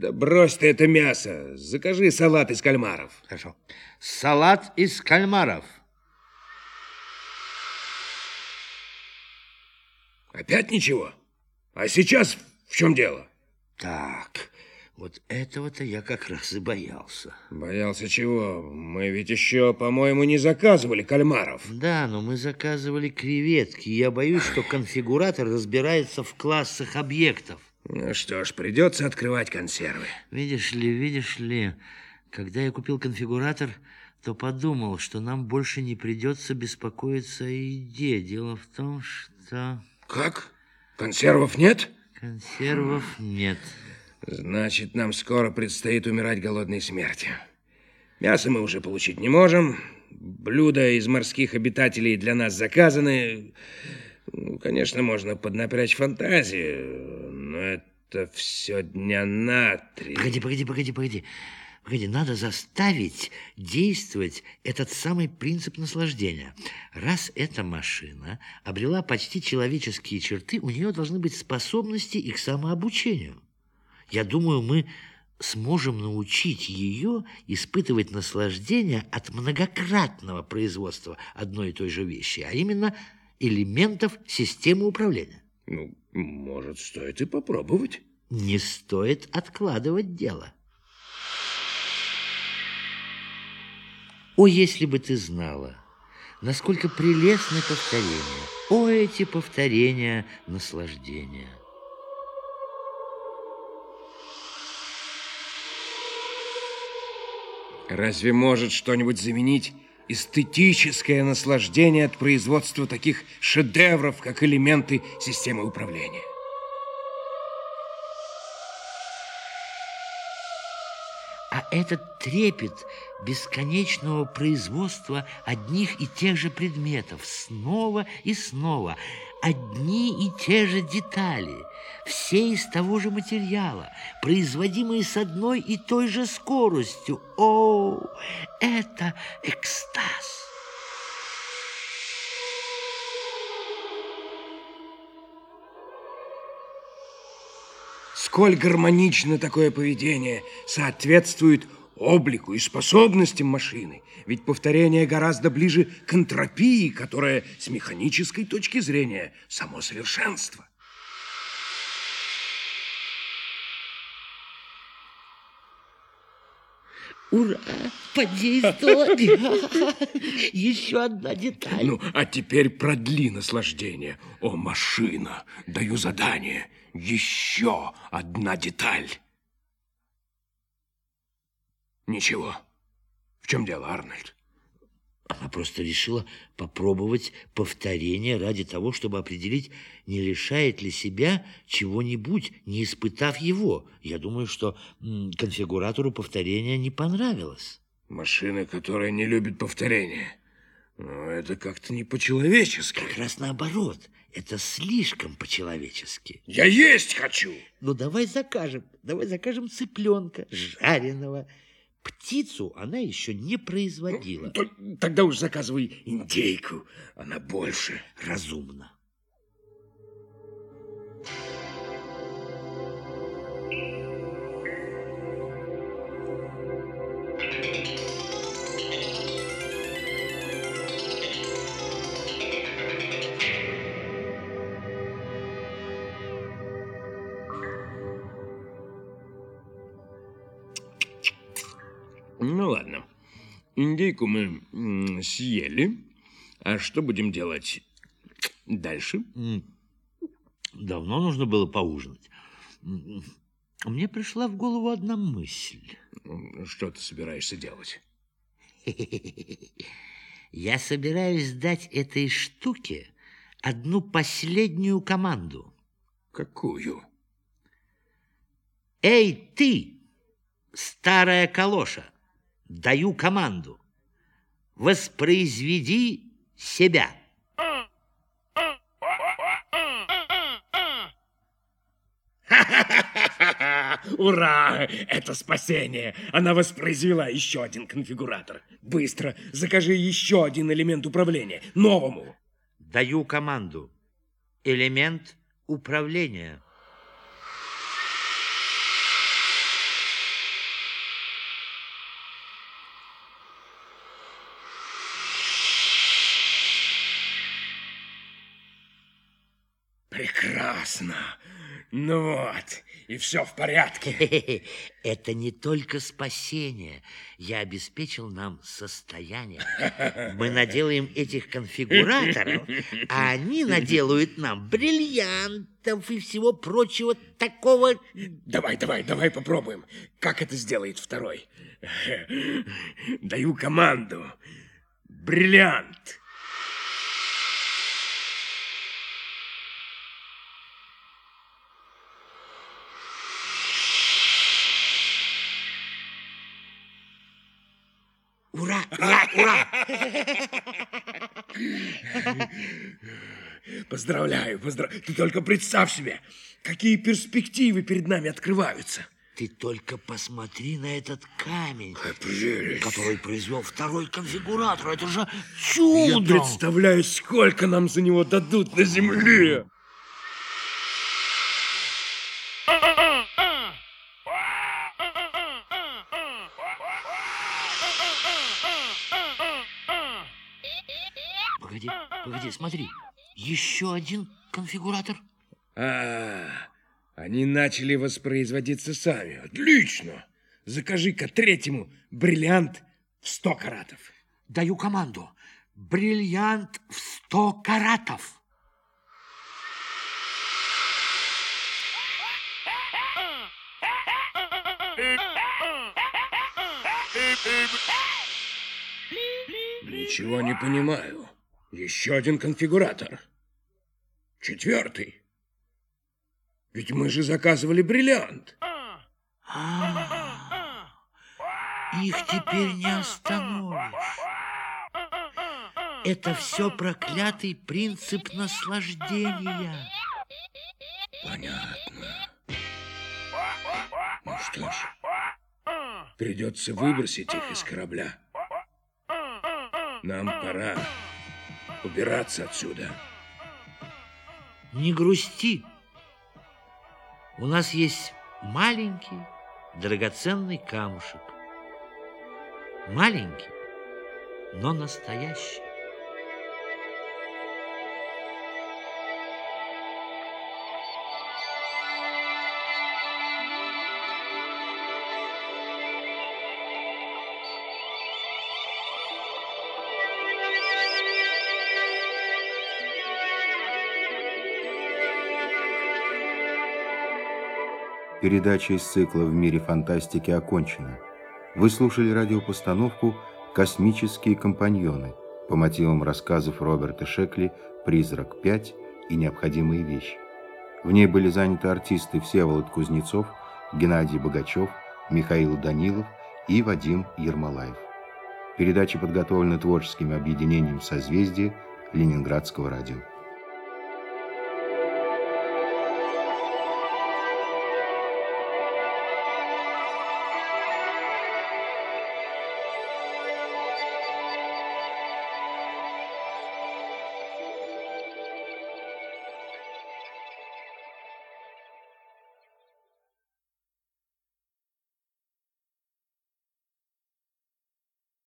Да брось ты это мясо. Закажи салат из кальмаров. Хорошо. Салат из кальмаров. Опять ничего? А сейчас в чем дело? Так, вот этого-то я как раз и боялся. Боялся чего? Мы ведь еще, по-моему, не заказывали кальмаров. Да, но мы заказывали креветки. Я боюсь, что конфигуратор разбирается в классах объектов. Ну что ж, придется открывать консервы. Видишь ли, видишь ли, когда я купил конфигуратор, то подумал, что нам больше не придется беспокоиться о еде. Дело в том, что... Как? Консервов нет? Консервов нет. Значит, нам скоро предстоит умирать голодной смертью. Мясо мы уже получить не можем. Блюда из морских обитателей для нас заказаны. Ну, конечно, можно поднапрячь фантазию, это все дня на три. Погоди, погоди, погоди, погоди. Погоди, надо заставить действовать этот самый принцип наслаждения. Раз эта машина обрела почти человеческие черты, у нее должны быть способности и к самообучению. Я думаю, мы сможем научить ее испытывать наслаждение от многократного производства одной и той же вещи, а именно элементов системы управления. Ну, может, стоит и попробовать. Не стоит откладывать дело. О, если бы ты знала, насколько прелестны повторения. О, эти повторения наслаждения. Разве может что-нибудь заменить эстетическое наслаждение от производства таких шедевров, как элементы системы управления? А этот трепет бесконечного производства одних и тех же предметов снова и снова, одни и те же детали, все из того же материала, производимые с одной и той же скоростью. О, это экстаз! Сколь гармонично такое поведение соответствует облику и способностям машины. Ведь повторение гораздо ближе к энтропии, которая с механической точки зрения само совершенство. Ура! Подействовали! Еще одна деталь. Ну, а теперь продли наслаждение. О, машина, даю задание. Еще одна деталь. Ничего. В чем дело, Арнольд? Она просто решила попробовать повторение ради того, чтобы определить, не лишает ли себя чего-нибудь, не испытав его. Я думаю, что конфигуратору повторения не понравилось. Машина, которая не любит повторения. Но это как-то не по-человечески. Как раз наоборот. Это слишком по-человечески. Я есть хочу! Ну, давай закажем. Давай закажем цыпленка жареного. Птицу она еще не производила. Ну, тогда уж заказывай индейку. Она больше. Разумно. Индейку мы съели. А что будем делать дальше? Давно нужно было поужинать. Мне пришла в голову одна мысль. Что ты собираешься делать? Я собираюсь дать этой штуке одну последнюю команду. Какую? Эй, ты, старая калоша! Даю команду. Воспроизведи себя. Ура! Это спасение! Она воспроизвела еще один конфигуратор. Быстро закажи еще один элемент управления. Новому. Даю команду. Элемент управления. Прекрасно. Ну вот, и все в порядке. Это не только спасение. Я обеспечил нам состояние. Мы наделаем этих конфигураторов, а они наделают нам бриллиантов и всего прочего такого... Давай, давай, давай попробуем. Как это сделает второй? Даю команду. Бриллиант. Ура, ура, ура! Поздравляю, поздравляю. Ты только представь себе, какие перспективы перед нами открываются. Ты только посмотри на этот камень, который произвел второй конфигуратор. Это же чудо! Я представляю, сколько нам за него дадут на земле. Погоди, погоди, смотри. Еще один конфигуратор. А, они начали воспроизводиться сами. Отлично. Закажи-ка третьему бриллиант в сто каратов. Даю команду. Бриллиант в сто каратов. Ничего не понимаю. Еще один конфигуратор. Четвертый. Ведь мы же заказывали бриллиант. А, их теперь не остановишь. Это все проклятый принцип наслаждения. Понятно. Ну что ж, придется выбросить их из корабля. Нам пора убираться отсюда. Не грусти. У нас есть маленький драгоценный камушек. Маленький, но настоящий. Передача из цикла «В мире фантастики» окончена. Вы слушали радиопостановку «Космические компаньоны» по мотивам рассказов Роберта Шекли «Призрак 5» и «Необходимые вещи». В ней были заняты артисты Всеволод Кузнецов, Геннадий Богачев, Михаил Данилов и Вадим Ермолаев. Передача подготовлена творческим объединением «Созвездие» Ленинградского радио.